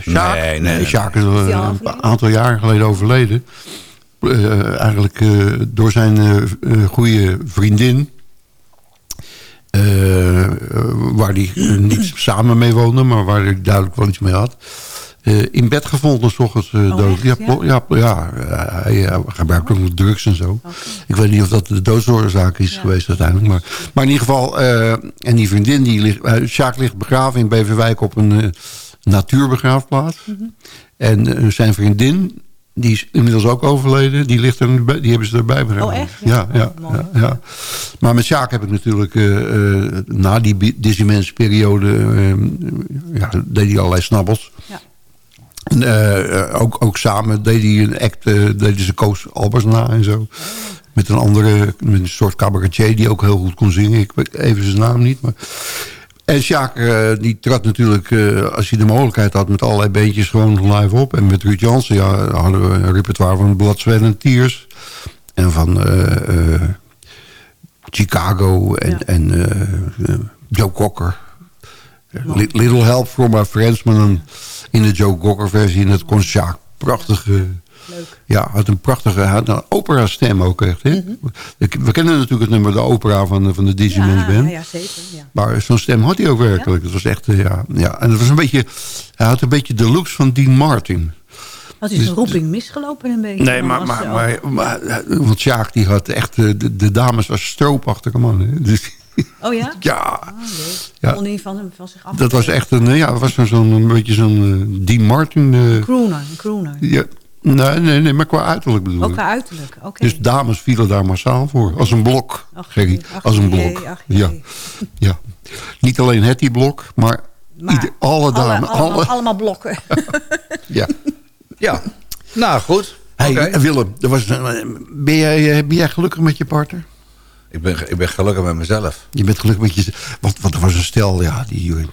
I: Sjaak?
H: Nee, nee, nee.
I: Sjaak is, een aantal jaren geleden overleden. Eh, eigenlijk eh, door zijn goede vriendin. waar hij niet samen mee woonde, maar waar hij duidelijk wel iets mee had. Eh, in bed gevonden, s ochtends eh, dood.
J: echt,
I: ja,
J: ja?
I: ja, ja, hij eh, gebruikt ook nog drugs en zo. Ik weet niet of dat de doodsoorzaak is geweest uiteindelijk. Maar, maar in ieder geval, en die vriendin, die ligt, uh, Sjaak ligt begraven in Beverwijk op een natuurbegraafplaats.
J: Mhm.
I: En zijn vriendin, die is inmiddels ook overleden, die, ligt er die hebben ze erbij begraven.
J: Oh, echt?
I: Ja,
J: Ja.
I: ja, ja. Maar met Sjaak heb ik natuurlijk na die Disneyman's-periode... eh, ja, deed hij allerlei snabbels.
J: Ja.
I: En, eh, eh, ook, ook samen deed hij een act, eh deden ze Koos Albers na en zo. Met een andere, met een soort cabaretier die ook heel goed kon zingen. Ik weet even zijn naam niet, maar... En Sjaak, eh, die trad natuurlijk, als hij de mogelijkheid had... met allerlei beentjes gewoon live op. En met Ruud Jansen ja, hadden we een repertoire van Blood, Sweat en Tears. En van Chicago en,
J: Ja.
I: en Joe Cocker. Li- Little Help from My Friends, maar dan in de Joe Cocker versie. En dat kon Sjaak prachtig... eh, ja, had een prachtige hij had een opera stem ook echt. Hè? Ik- We kennen natuurlijk het nummer de opera van, de- van de
J: Mhm. ja,
I: Band.
J: ja, zeker. Ja.
I: Maar zo'n stem had hij ook werkelijk. Dat was echt, eh, ja, ja. En het was een beetje, hij had een beetje de looks van Dean Martin.
J: Wat is de roeping misgelopen een beetje?
I: Nee, maar, maar, maar, maar, eh, want Sjaak die had echt, eh, de, de dames als stroopachtige man. Hè? Dus,
J: ook- Oh ja? <laughs>
I: ja,
J: Oh.
I: Ja.
J: Kon hij van, van zich af.
I: dat was echt een, ja, dat was zo'n een beetje zo'n eh, Dean Martin.
J: Een crooner, een crooner.
I: ja, nee, nee, nee, maar qua uiterlijk bedoel
J: Ook
I: ik.
J: qua uiterlijk, oké.
I: Dus dames vielen daar massaal voor. Als een blok,
J: Ach,
I: Als een blok.
J: ach,
I: ja. ja. Niet alleen het blok, maar,
J: Maar
I: ieder, alle dames.
J: allemaal,
I: Alle,
J: allemaal blokken.
I: ja. <laughs>
H: Ja, nou goed.
I: Hey. Willem, er was, een- ben, jij, eh, ben jij gelukkig met je partner?
H: Ik ben, ik ben gelukkig met mezelf.
I: Je bent gelukkig met je... Want, want er was een stel, ja, die, eh,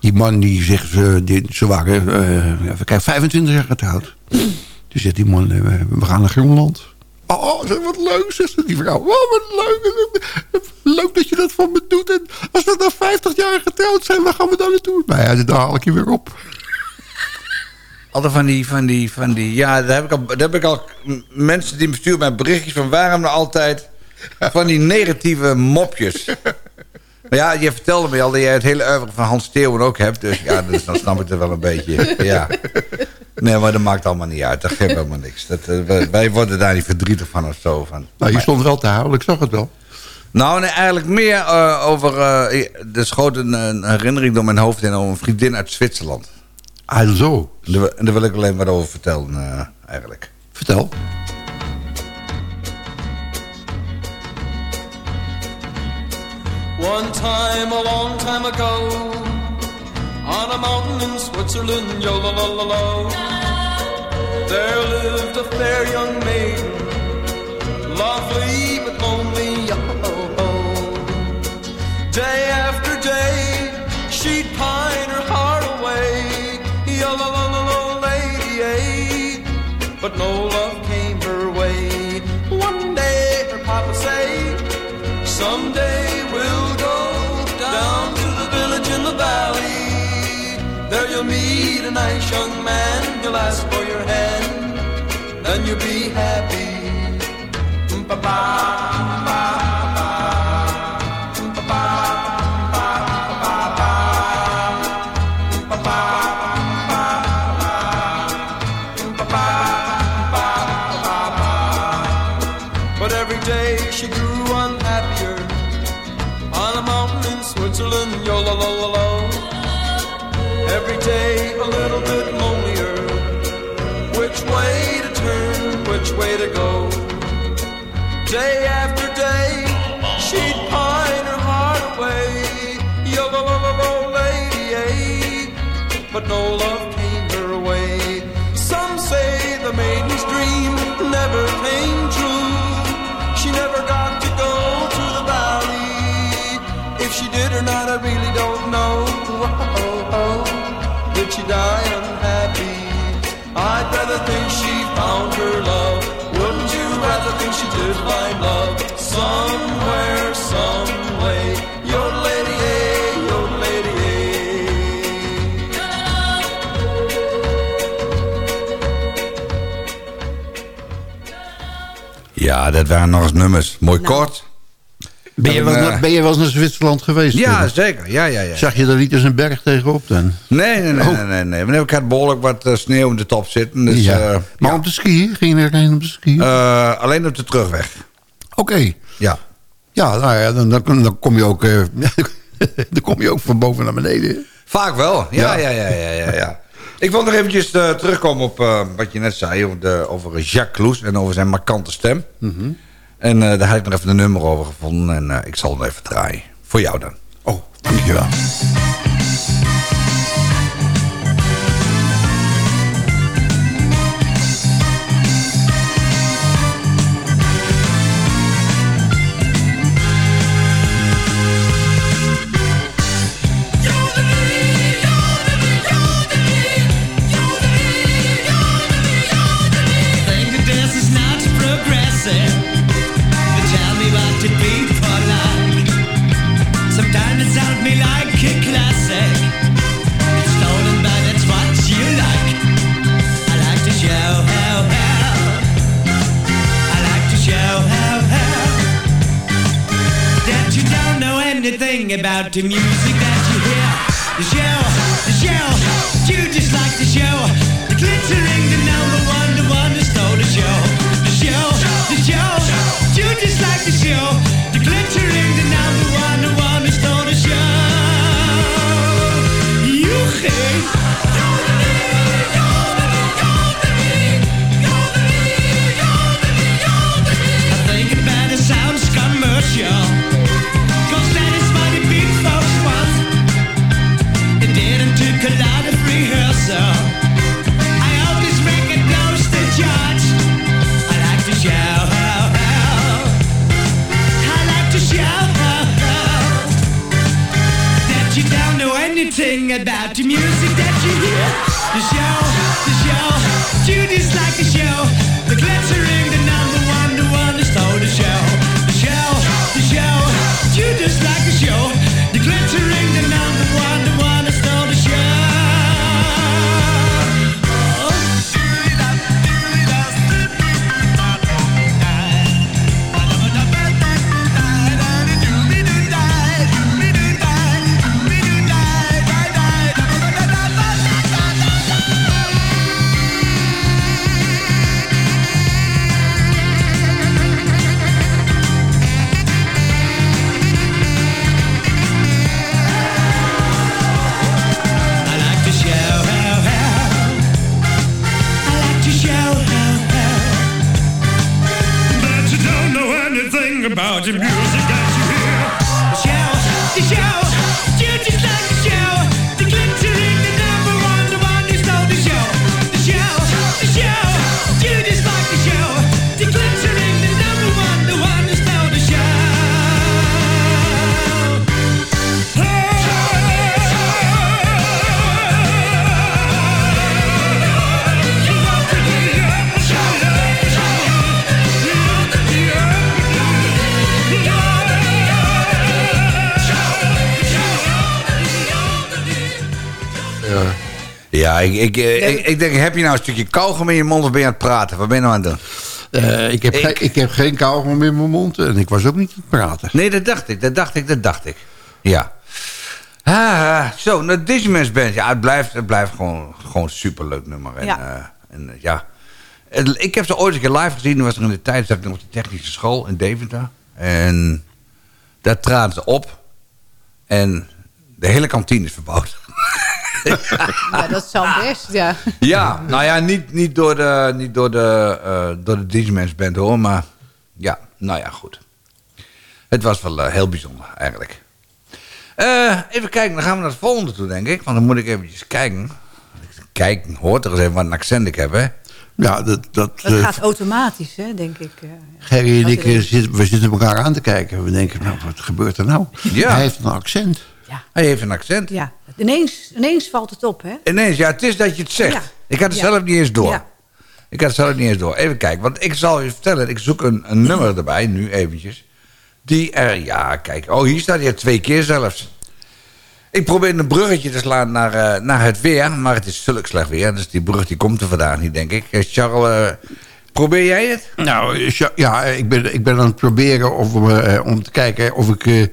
I: die man die zegt... Ze, die, ze waren, eh even kijken, 25 jaar getrouwd. Toen zegt die man, eh, we gaan naar Groenland. Oh, oh, zeg, wat leuk, zegt die vrouw. Oh, wat leuk. Leuk dat je dat voor me doet. En als we dan 50 jaar getrouwd zijn, waar gaan we dan naartoe? Nou ja, daar haal ik je weer op.
H: Altijd van die, van die, van die... Ja, daar heb ik al, daar heb ik al mensen die me sturen mij berichtjes van... waarom nou altijd van die negatieve mopjes. <laughs> Maar ja, je vertelde me al dat jij het hele oeuvre van Hans Steeuwen ook hebt. Dus ja, dus dan snap ik het wel een beetje. Ja. Nee, maar dat maakt allemaal niet uit. Dat geeft helemaal niks. Dat, eh, wij, worden daar niet verdrietig van of zo. Van.
I: Nou, je stond wel te huilen, ik zag het wel.
H: Nou, nee, eigenlijk meer eh, over... eh er schoot een, een herinnering door mijn hoofd in over een vriendin uit Zwitserland.
I: Ah, zo.
H: En daar, wil ik alleen wat over vertellen, eh, eigenlijk.
I: Vertel.
N: One time, a long time ago, on a mountain in Switzerland, yo la la la la, there lived a fair young maiden, lovely but lonely, yo ho. Day after day, but no love came her way. One day, her papa say. Someday we'll go down to the village in the valley. There you'll meet a nice young man. you'll ask for your hand, and you'll be happy. But or not, I really don't know. Oh, oh, Did she die unhappy? I'd rather think she found her love. Wouldn't you rather think she did find love somewhere, some way? Your lady, eh, your lady,
H: Ja, dat waren nog eens nummers. Mooi kort.
I: Ben je, wel,
H: eh,
I: ben je wel eens naar Zwitserland geweest?
H: Ja, zeker. Ja, ja, ja.
I: Zag je daar niet eens een berg tegenop dan?
H: Nee, nee, nee.
I: Oh.
H: nee, nee, nee. Maar ik had behoorlijk wat eh, sneeuw op de top zitten. Dus,
I: ja.
H: eh,
I: maar
H: ja.
I: op de skiën? Ging je erheen op de skiën?
H: Eh, alleen op de terugweg.
I: Oké.
H: Ja.
I: Ja, nou ja, dan, dan, dan kom je ook... eh, <laughs> dan kom je ook van boven naar beneden.
H: Vaak wel. Ja,
I: Ja.
H: ja, ja, ja, ja. Ik wil nog eventjes eh, terugkomen op eh, wat je net zei... over, de, over Jacques Kloes en over zijn markante stem.
I: Mhm.
H: En eh, daar heb ik nog even een nummer over gevonden. En eh, ik zal hem even draaien. Voor jou dan.
I: Oh, dankjewel.
O: About the music that you hear. The show, the show, you just like the show. The glittering, the number one, the one that stole the show. The show, the show, you just like the show.
H: Ja ik, ik, eh, ik, ik denk, heb je nou een stukje kauwgom in je mond of ben je aan het praten? Wat ben je nou aan het doen?
I: Eh, ik, heb geen- ik heb geen kauwgom in mijn mond en ik was ook niet aan het praten.
H: Nee, dat dacht ik, dat dacht ik, dat dacht ik. Ja. Ah, zo, nou, Digimans Band. Ja, het blijft, het blijft gewoon, gewoon een superleuk nummer. En,
J: Ja.
H: eh, en, eh, ja. Ik heb ze ooit een keer live gezien. Dat was nog in de tijd, zat ik nog op de technische school in Deventer. En daar traden ze op. En de hele kantine is verbouwd.
J: Ja, dat zou best, ja.
H: Ja, nou ja, niet, niet door de, niet door de, eh, door de Digimans Band hoor, maar ja, nou ja, goed. Het was wel eh, heel bijzonder eigenlijk. Eh, even kijken, dan gaan we naar het volgende toe, denk ik. Want dan moet ik eventjes kijken. Kijken, hoort er eens even wat een accent ik heb, hè?
I: Ja, dat... dat
J: Dat gaat automatisch, hè, denk ik. eh.
I: Gerry en ik zitten, we zitten elkaar aan te kijken. We denken, nou, wat gebeurt er nou?
H: Ja.
I: Hij heeft een accent.
H: Hij heeft een accent.
J: Ja, ineens, ineens valt het op, hè?
H: Ineens, ja, het is dat je het zegt.
J: Ja.
H: Ik had het
J: Ja.
H: zelf niet eens door.
J: Ja.
H: Ik had het zelf niet eens door. Even kijken, want ik zal je vertellen, ik zoek een, een nummer erbij, nu eventjes. Die er, ja, kijk, oh, hier staat hij twee keer zelfs. Ik probeer een bruggetje te slaan naar, eh, naar het weer, maar het is zulk slecht weer. Dus die brug die komt er vandaag niet, denk ik. Eh, Charles, eh, probeer jij het?
I: Nou, ja, ik, ben, ik ben aan het proberen of, om te kijken of ik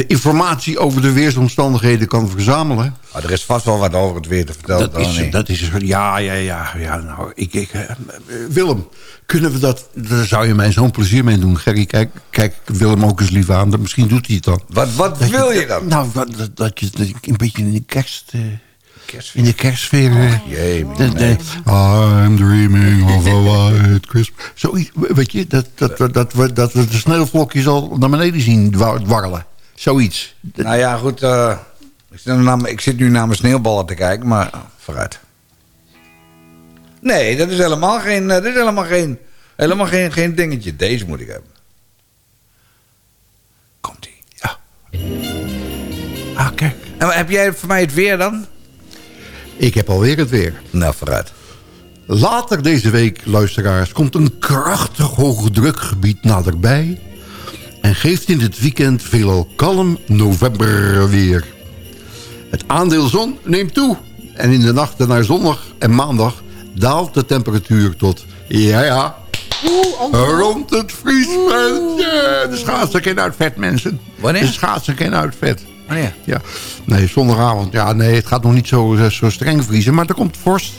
I: informatie over de weersomstandigheden kan verzamelen.
H: Oh, er is vast wel wat over het weer te vertellen.
I: Dat is, dat is, ja, ja, ja, ja. Nou, ik, ik, eh, eh, Willem, kunnen we dat... Daar zou je mij zo'n plezier mee doen. Gerry, kijk, kijk Willem ook eens lief aan. Misschien doet hij het dan.
H: Wat, wat
I: Dat
H: wil je dan?
I: Nou, wat- dat, dat je een beetje in de kerst... eh, in de kerstsfeer... eh,
H: Jee,
I: dat- I'm dreaming of a white Christmas. Zoiets, weet je, dat, dat, dat, dat, we, dat we de sneeuwvlokjes al naar beneden zien dwa- dwarrelen. Zoiets.
H: Nou ja, goed. eh, ik, zit ik nu naar mijn sneeuwballen te kijken, maar vooruit. Nee, dat is helemaal geen, eh, dat is helemaal geen, helemaal geen, geen dingetje. Deze moet ik hebben. Komt-ie.
I: Ja. Ah, kijk.
H: En heb jij voor mij het weer dan?
I: Ik heb alweer het weer.
H: Nou, vooruit.
I: Later deze week, luisteraars, komt een krachtig hoogdrukgebied naderbij... en geeft in het weekend veelal kalm novemberweer. Het aandeel zon neemt toe en in de nachten naar zondag en maandag... daalt de temperatuur tot, ja ja, rond het vriespunt. Ja, de schaatsen kennen uit vet, mensen.
H: Wanneer?
I: De schaatsen kennen uit vet.
H: Wanneer?
I: Ja, nee, zondagavond. Ja, nee, het gaat nog niet zo, zo streng vriezen, maar er komt vorst.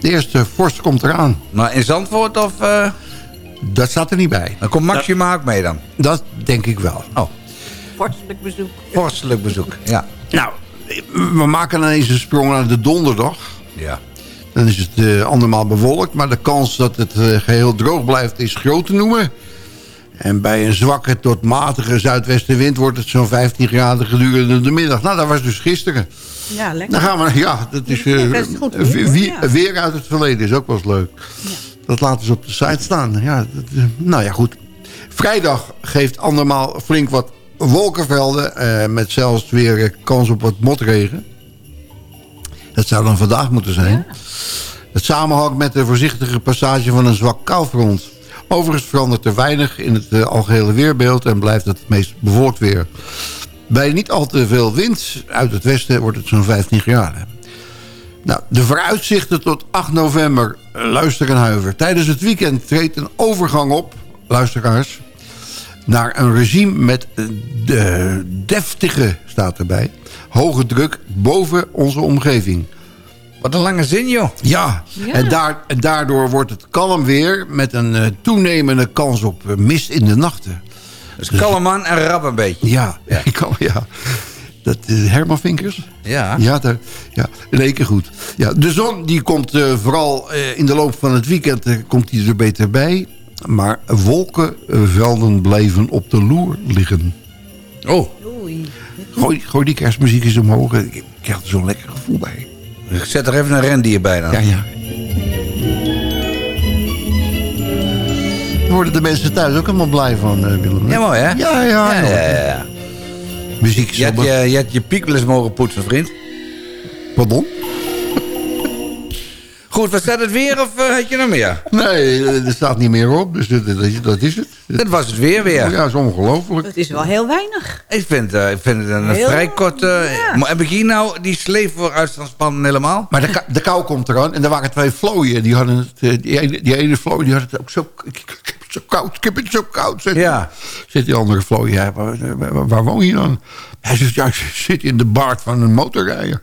I: De eerste vorst komt eraan.
H: Maar in Zandvoort of... eh,
I: Dat staat er niet bij.
H: dan komt Maxima ook mee dan?
I: Dat denk ik wel.
H: Oh,
J: Vorstelijk bezoek.
H: vorstelijk bezoek. Ja.
I: Nou, we maken dan eens een sprong naar de donderdag.
H: Ja.
I: Dan is het eh, andermaal bewolkt, maar de kans dat het eh, geheel droog blijft is groot te noemen. En bij een zwakke tot matige zuidwestenwind wordt het zo'n 15 graden gedurende de middag. Nou, dat was dus gisteren.
J: Ja, lekker.
I: Dan gaan we, ja, dat is eh,
J: Ja, best goed weer, Ja.
I: weer uit het verleden, is ook wel eens leuk. Dat laten ze op de site staan. Ja, dat, eh, nou ja, goed. Vrijdag geeft andermaal flink wat wolkenvelden... eh, met zelfs weer eh, kans op wat motregen. Dat zou dan vandaag moeten zijn. Het samenhangt met de voorzichtige passage van een zwak koufront. Overigens verandert er weinig in het eh, algehele weerbeeld... en blijft het het meest bewolkt weer. Bij niet al te veel wind uit het westen wordt het zo'n 15 graden. Nou, de vooruitzichten tot 8 november, eh, luister en huiver. Tijdens het weekend treedt een overgang op, luisteraars... naar een regime met eh, de deftige, staat erbij... hoge druk boven onze omgeving.
H: Wat een lange zin, joh.
I: Ja, En, daar, en daardoor wordt het kalm weer... met een eh, toenemende kans op mist in de nachten.
H: Dus kalm aan en rap een beetje.
I: Ja, ik <laughs> kan, ja. Dat is Herman Vinkers?
H: Ja.
I: Ja, daar, ja, in één keer goed. Ja, de zon die komt eh, vooral eh, in de loop van het weekend eh, komt die er beter bij. Maar wolkenvelden bleven op de loer liggen.
H: Oh.
I: Gooi, gooi die kerstmuziek eens omhoog. Ik krijg er zo'n lekker gevoel bij.
H: Zet er even een rendier bij dan.
I: Ja, ja. Daar worden de mensen thuis ook helemaal blij van, eh, Willem.
H: Ja, mooi hè?
I: Ja, ja,
H: ja.
I: ja.
H: ja, ja, ja.
I: Muziek
H: Je
I: wel-
H: je, je, had je piek wel eens mogen poetsen, vriend.
I: Pardon?
H: Goed, was dat het weer of eh, had je nog meer?
I: Nee, eh, er staat niet meer op, dus dat, dat, is- dat is het.
H: Dat was het weer weer.
I: Ja, dat is ongelooflijk.
J: Dat is wel heel weinig.
H: Ik vind, eh, ik vind het een
J: Heel-
H: vrij korte... Maar heb ik hier nou die sleef voor uitstandsspannen helemaal?
I: Maar de, de kou komt eraan en er waren twee vlooien. Die hadden het, die, ene, die ene vlooi die had het ook zo, ik, ik heb het zo koud, ik heb het zo koud. Zegt,
H: Ja.
I: zit die andere vlooi, ja, waar, waar, waar woon je dan? Hij zegt, ja, ik zit in de baard van een motorrijder.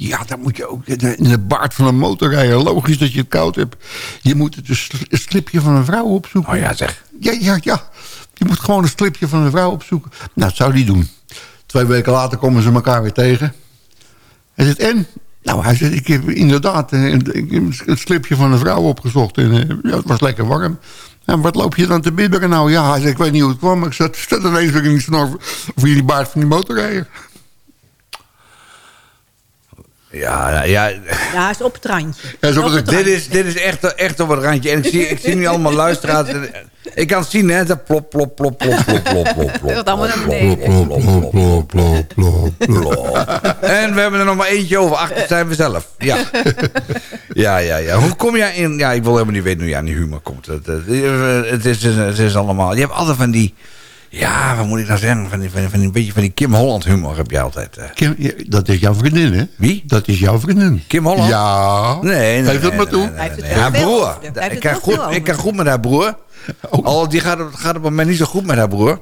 I: Ja, dan moet je ook in de baard van een motorrijder. Logisch dat je het koud hebt. Je moet het een sl- een slipje van een vrouw opzoeken.
H: Oh ja, zeg.
I: Ja, ja, ja. Je moet gewoon een slipje van een vrouw opzoeken. Nou, dat zou die doen. Twee weken later komen ze elkaar weer tegen. Hij zegt, en? Nou, hij zegt, ik heb inderdaad eh, een, slipje van een vrouw opgezocht. En eh, ja, het was lekker warm. En wat loop je dan te bibberen nou? Ja, hij zegt, ik weet niet hoe het kwam. Maar ik zat, zat ineens weer in die snor voor die baard van die motorrijder.
H: Ja, ja, ja.
J: Is op het randje.
I: Ja, het.
H: Dit is, dit is echt, echt op het randje. En ik zie, ik zie nu allemaal luisteraars. Ik kan het zien, hè. Dat plop, plop, plop, plop, plop, plop, plop, plop.
J: Dat allemaal naar
I: Plop,
J: beneden.
I: plop, plop, plop, plop, plop, plop.
H: En we hebben er nog maar eentje over. Achter zijn we zelf. Ja. Ja, ja, ja. Hoe kom jij in... Ja, ik wil helemaal niet weten hoe je aan die humor komt. Het, is, het is allemaal... Je hebt altijd van die... Ja, wat moet ik nou zeggen? Van die, van die, van die, beetje van die Kim Holland humor heb je altijd. eh.
I: Kim, ja, dat is jouw vriendin, hè?
H: Wie?
I: Dat is jouw vriendin.
H: Kim Holland?
I: Ja.
H: Nee, nee,
I: Geef het
H: nee,
I: maar toe.
J: het
H: Haar
J: veel
H: broer. Ik
J: het
H: kan, goed,
J: veel
H: ik kan goed met haar broer. <laughs>
I: Oh.
H: Al die gaat, het- gaat het bij mij niet zo goed met haar broer.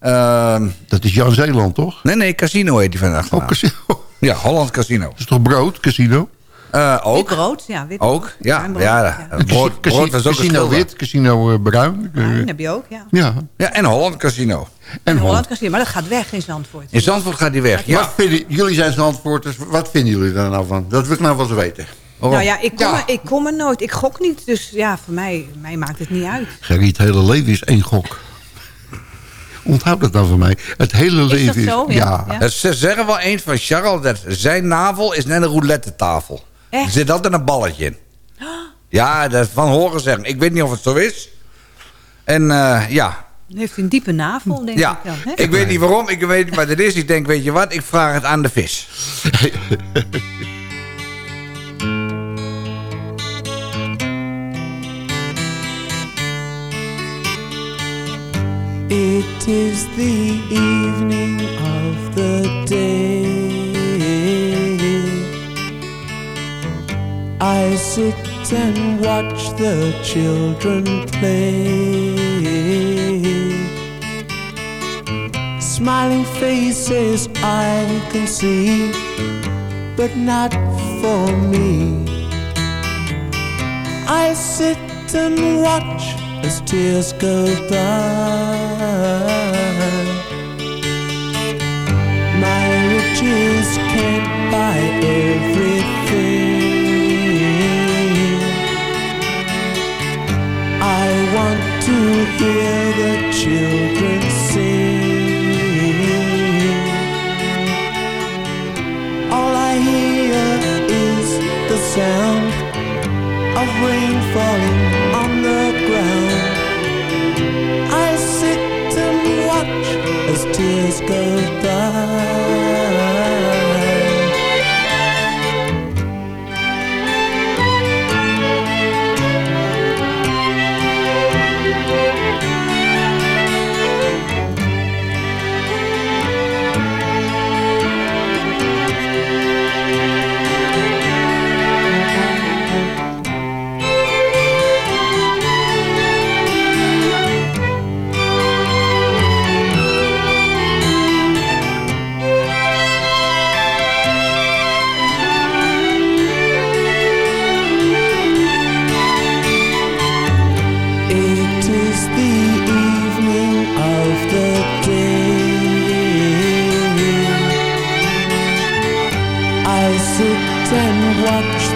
H: Ehm,
I: Dat is Jan Zeeland, toch?
H: nee, nee, Casino heet die van achternaam.
I: Oh, casino. Dat
H: Ja, Holland Casino.
I: is toch brood, casino?
H: Eh,
J: Wit
H: ook.
J: brood, ja. Wit
H: Ook,
J: brood.
H: ja.
J: Brood,
H: ja,
J: ja.
H: Brood, brood was ook een
I: casino wit, casino eh, bruin. eh,
J: Bruin heb je ook, ja.
I: ja.
H: Ja, en Holland Casino.
I: En
J: En
I: Holland.
J: Casino, maar dat gaat weg in Zandvoort.
H: In Zandvoort gaat die weg. Ja.
I: Wat vinden, jullie zijn Zandvoorters, wat vinden jullie daar nou van? Dat wil ik nou wel eens weten.
H: Waarom?
J: Nou ja, ik kom,
I: Ja.
J: Er, ik kom er nooit. Ik gok niet. Dus ja, voor mij, mij maakt het niet uit.
I: Gerrie, het hele leven is één gok. Onthoud dat dan van mij. Het hele leven is...
J: zo? Ja. Ja.
H: Het- Ze zeggen wel eens van Charles dat zijn navel is net een roulette tafel.
J: Echt?
H: Er zit altijd een balletje in. Ja, dat van horen zeggen. Ik weet niet of het zo is. En eh, ja,
J: Dan heeft hij een diepe navel, denk
H: ja.
J: ik dan. Hè?
H: ik weet niet waarom, ik weet niet wat het is. Ik denk, weet je wat, ik vraag het aan de vis.
P: It is the evening of the sit and watch the children play. Smiling faces I can see, but not for me. I sit and watch as tears go by. My riches can't buy everything. Hear the children sing. All I hear is the sound of rain falling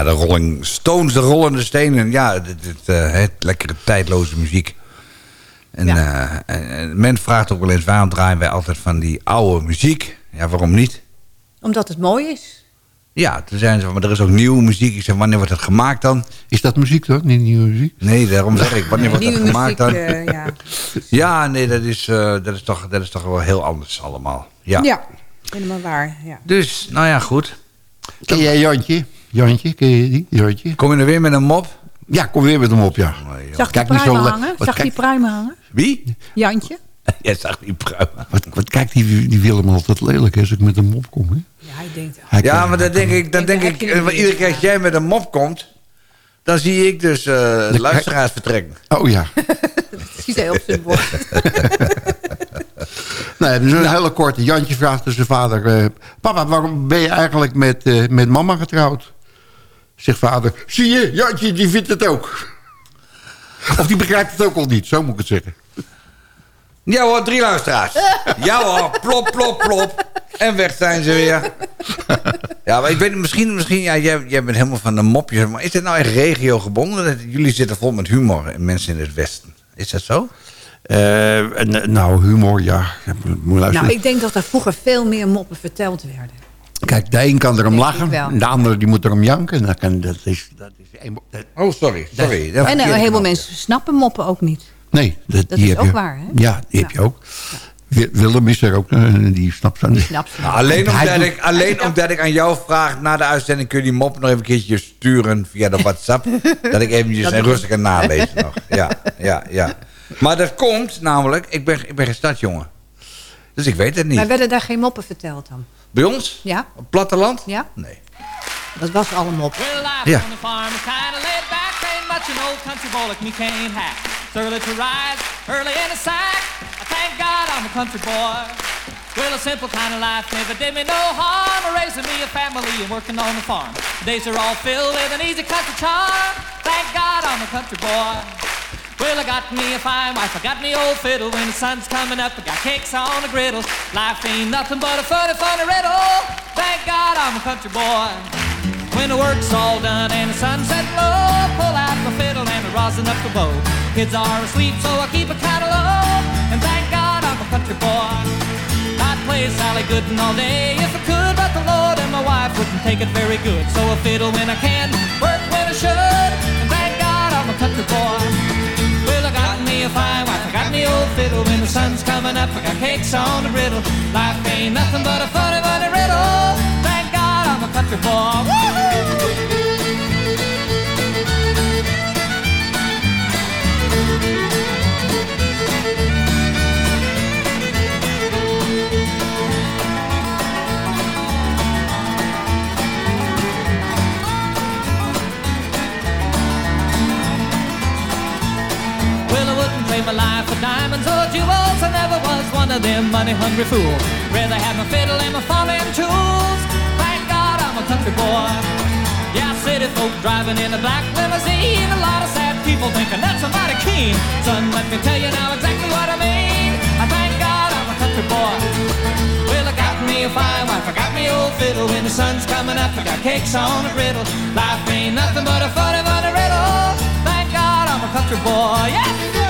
H: Ja, de Rolling Stones, de rollende stenen. Ja, het, het, eh, het lekkere tijdloze muziek. En eh, en- en men vraagt ook wel eens... waarom draaien wij altijd van die oude muziek? Ja, waarom niet?
J: Omdat het mooi is.
H: Ja, toen zijn ze van, maar er is ook nieuwe muziek. Ik zeg, wanneer wordt het gemaakt dan?
I: Is dat muziek dan, niet nieuwe muziek?
H: Nee, daarom zeg ik, wanneer wordt het
J: Nieuwe
H: gemaakt dan?
J: eh, ja. <laughs>
H: Ja, nee, dat is, eh, dat, is toch, dat is toch wel heel anders allemaal. Ja.
J: ja, helemaal waar. Ja.
H: Dus, nou ja, goed.
I: Ken jij Jantje? Jantje, ken je die? Jantje?
H: Kom je er weer met een mop?
I: Ja, kom weer met hem op, ja.
J: Zag die
I: Kijk niet zo
J: pruimen hangen?
I: wat
J: Zag die pruimen hangen?
H: Wie?
J: Jantje? <laughs>
H: Jij zag die pruimen.
I: Wat, wat kijkt die, die Willem altijd lelijk als ik met hem opkom, hè?
J: Ja, hij denkt...
I: Hij
H: Ja, maar dan denk ik, dan denk ik eh, want iedere keer als jij met een mop komt... dan zie ik dus eh luisteraars vertrekken.
I: Oh ja.
J: Ziet hij op zijn bord.
I: Nee, dus een hele korte. Jantje vraagt aan zijn vader... eh, papa, waarom ben je eigenlijk met, met mama getrouwd? Zegt vader, zie je, Jantje, die vindt het ook. Of die begrijpt het ook al niet, zo moet ik het zeggen.
H: Ja hoor, drie luisteraars. Ja hoor, plop, plop, plop. En weg zijn ze weer. Ja, maar ik weet misschien, misschien ja, jij, jij bent helemaal van de mopjes. Maar is dit nou echt regiogebonden? Dat- Jullie zitten vol met humor en mensen in het Westen. Is dat zo?
I: Eh, nou, humor, ja. Luisteren.
J: Nou, ik denk dat er vroeger veel meer moppen verteld werden.
I: Kijk, de een kan er om
J: Denk
I: lachen, de andere die moet er om janken. Dat, kan, dat is, dat is dat-
H: Oh, sorry, sorry.
J: en uh, heel veel mensen snappen moppen ook niet.
I: nee, dat,
J: Dat
I: die
J: is
I: heb
J: ook
I: je.
J: waar, hè?
I: Ja, die heb je ook. Wi- Willem is er ook, eh, die snapt dat niet.
J: Snap ze
H: Nou, alleen omdat,
I: doet-
H: ik, alleen omdat ik aan jou vraag na de uitzending... kun je die mop nog even een keertje sturen via de WhatsApp. <laughs> dat ik eventjes
J: Dat
H: en rustig kan nalezen nog. Ja, ja, ja. Maar dat komt namelijk... Ik ben, ik ben geen stadjongen. Dus ik weet het niet.
J: Maar werden daar geen moppen verteld dan?
H: Bij ons?
J: Ja?
H: Op het platteland?
J: Ja?
H: Nee.
J: Dat was alle mop.
Q: Well, life
H: Ja.
Q: on the farm is kinda laid back. Ain't much an old country boy like me can't hack. It's early to rise, early in the sack. I thank God I'm a country boy. Well, a simple kind of life never did me no harm. Raising me a family and working on the farm. Days are all filled with an easy country charm. Thank God I'm a country boy. Well, I got me a fine wife, I got me old fiddle. When the sun's coming up, I got cakes on the griddle. Life ain't nothing but a funny, funny riddle. Thank God I'm a country boy. When the work's all done and the sunset low, pull out my fiddle and I rosin up the bow. Kids are asleep, so I keep a low. And thank God I'm a country boy. I'd play Sally Gooden all day if I could, but the Lord and my wife wouldn't take it very good. So I fiddle when I can, work when I should. And thank God I'm a country boy. A fine wife, I got me old fiddle. When the sun's coming up, I got cakes on the griddle. Life ain't nothing but a funny, funny riddle. Thank God I'm a country boy. Woo-hoo! Diamonds or jewels. I never was one of them money-hungry fools. Rather have my fiddle and my farming tools. Thank God I'm a country boy. Yeah, city folk driving in a black limousine. A lot of sad people thinking that's somebody keen. Son, let me tell you now exactly what I mean. I thank God I'm a country boy. Well, I got me a fine wife, I got me old fiddle. When the sun's coming up, I got cakes on a griddle. Life ain't nothing but a funny, funny riddle. Thank God I'm a country boy. Yes,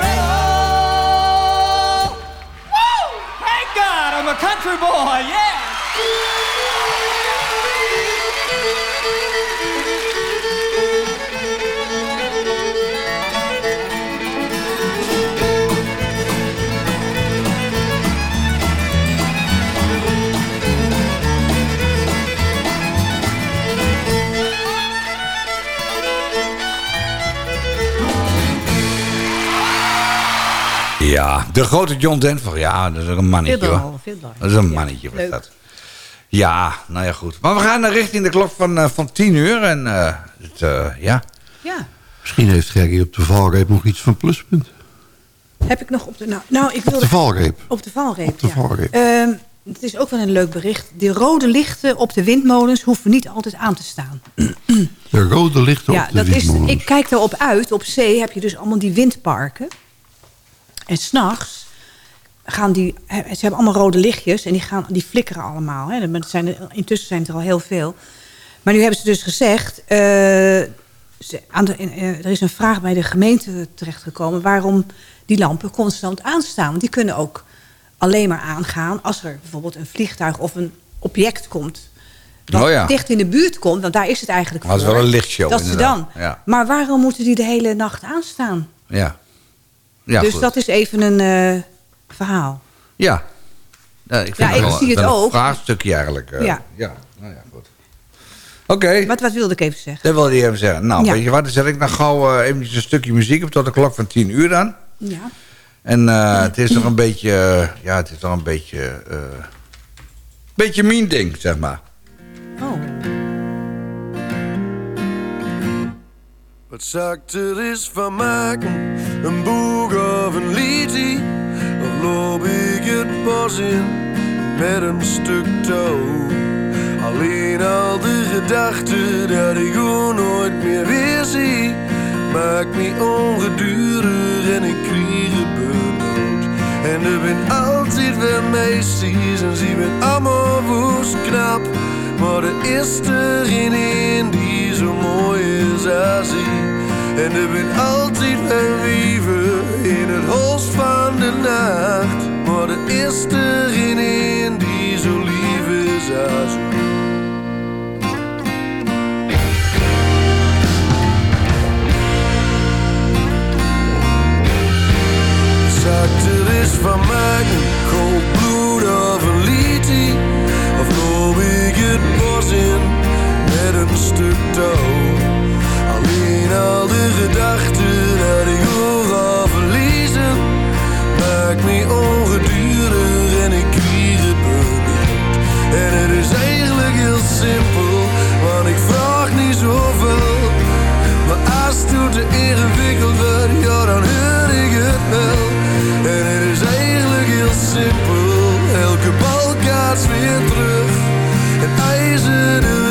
Q: a country boy, yeah!
H: Ja, de grote John Denver. Ja, dat is een mannetje
J: Fiddle,
H: hoor.
J: fiddle.
H: Dat is een mannetje
J: Leuk.
H: dat. Ja, nou ja goed. Maar we gaan naar richting de klok van, eh, van 10 uur. En eh, het, eh, ja.
J: Ja.
I: Misschien heeft Gerrie op de valreep nog iets van pluspunt.
J: Heb ik nog op de... Nou, nou ik wilde,
I: de valreep.
J: Op de valreep,
I: Op de
J: ja.
I: valreep.
J: Ehm, het is ook wel een leuk bericht. De rode lichten op de windmolens hoeven niet altijd aan te staan.
I: De rode lichten
J: ja,
I: op de
J: dat is,
I: windmolens.
J: ik kijk daarop uit. Op zee heb je dus allemaal die windparken. En s'nachts gaan die... Ze hebben allemaal rode lichtjes en die, gaan, die flikkeren allemaal. Hè. Dat zijn er, intussen zijn het er al heel veel. Maar nu hebben ze dus gezegd... eh, ze- aan de, eh, er is een vraag bij de gemeente terechtgekomen... waarom die lampen constant aanstaan. Want die kunnen ook alleen maar aangaan... als er bijvoorbeeld een vliegtuig of een object komt... wat
H: Oh ja.
J: dicht in de buurt komt. Want daar is het eigenlijk
H: Maar het is
J: voor.
H: wel een lichtshow
J: Dat ze dan.
H: Ja.
J: Maar waarom moeten die de hele nacht aanstaan?
H: Ja. Ja
J: dus
H: goed.
J: dat is even een eh, verhaal.
H: Ja. ja ik, vind
J: Ja, ik
H: wel
J: zie het
H: een
J: ook.
H: vraagstukje eigenlijk. eh.
J: Ja.
H: ja. Nou ja, goed. Oké.
J: Wat, wat wilde ik even zeggen?
H: Dat wilde je even zeggen. Nou, weet je wat, dan zet ik nog gauw eh, eventjes een stukje muziek op tot de klok van 10 uur dan.
J: Ja.
H: En het is nog een beetje, ja, het is nog een beetje, beetje mean ding, zeg maar.
J: Oh.
N: Wat zakt er is van maken, een boek of een liedje. Of loop ik het bos in met een stuk touw. Alleen al de gedachte dat ik gewoon nooit meer weer zie. Maakt me ongedurig en ik krijg het benauwd. En er ben altijd weer meisjes en ze ben allemaal woest knap. Maar er is er een die zo mooi is als ik. En er ben altijd wieven in het holst van de nacht. Maar er is er een die zo lief is als ik. Er is van mij een koud bloed of een liedje Of loop ik het bos in met een stuk touw Alleen al de gedachte dat ik hoor ga verliezen Maakt me ongedurig en ik krijg het En het is eigenlijk heel simpel, want ik vraag niet zoveel. Maar als doet te ingewikkeld wordt, ja dan hoor ik het wel. En het is eigenlijk heel simpel, elke bal gaat weer terug. En ijzer